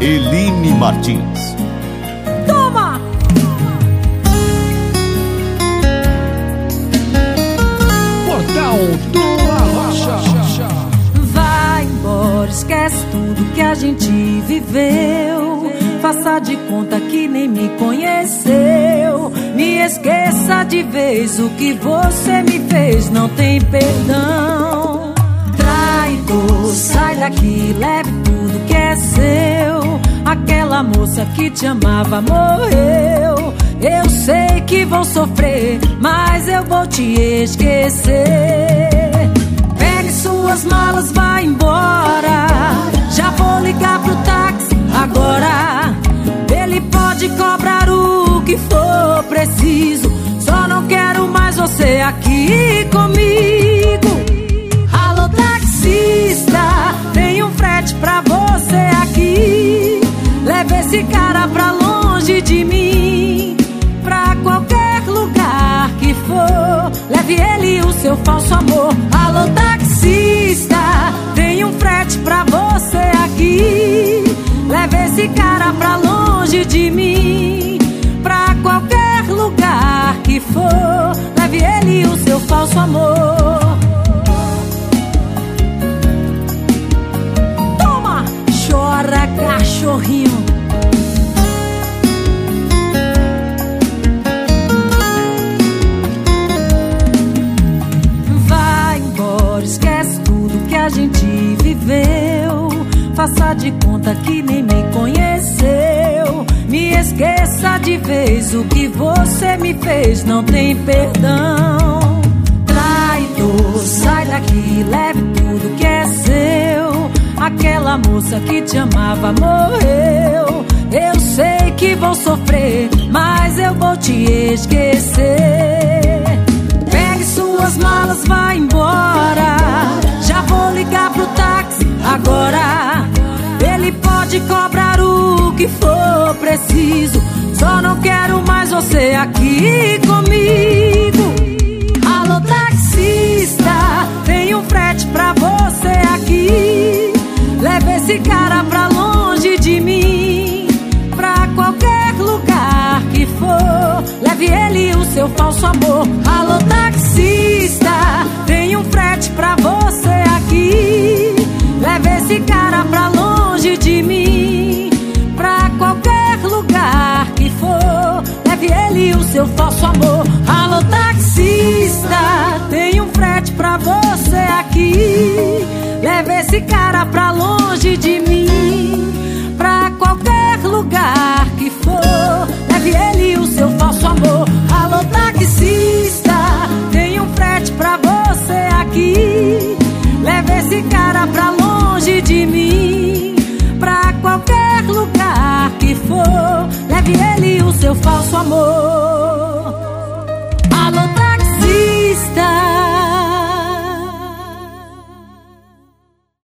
Eline Martins. Toma! Portal do Arrocha. Vai embora, esquece tudo que a gente viveu. Faça de conta que nem me conheceu. Me esqueça de vez o que você me fez, não tem perdão. Traidor, sai daqui, leve tudo que é seu. Moça que te amava morreu. Eu sei que vou sofrer, mas eu vou te esquecer. Pegue suas malas, vá embora. Esse cara pra longe de mim. Pra qualquer lugar que for. Leve ele o seu falso amor. Alô, taxista, tem um frete pra você aqui. Leve esse cara pra longe de mim. Pra qualquer lugar que for. Leve ele o seu falso amor. Toma! Chora, cachorrinho. Faça de conta que nem me conheceu. Me esqueça de vez o que você me fez, não tem perdão. Traidor, sai daqui, leve tudo que é seu. Aquela moça que te amava morreu. Eu sei que vou sofrer, mas eu vou te esquecer. Cobrar o que for preciso. Só não quero mais você aqui comigo. Alô, taxista, tem um frete pra você aqui. Leve esse cara pra longe de mim. Pra qualquer lugar que for. Leve ele o seu falso amor. Alô, taxista, tem um frete pra seu falso amor. Alô, taxista, tem um frete pra você aqui. Leve esse cara pra longe de mim. Pra qualquer lugar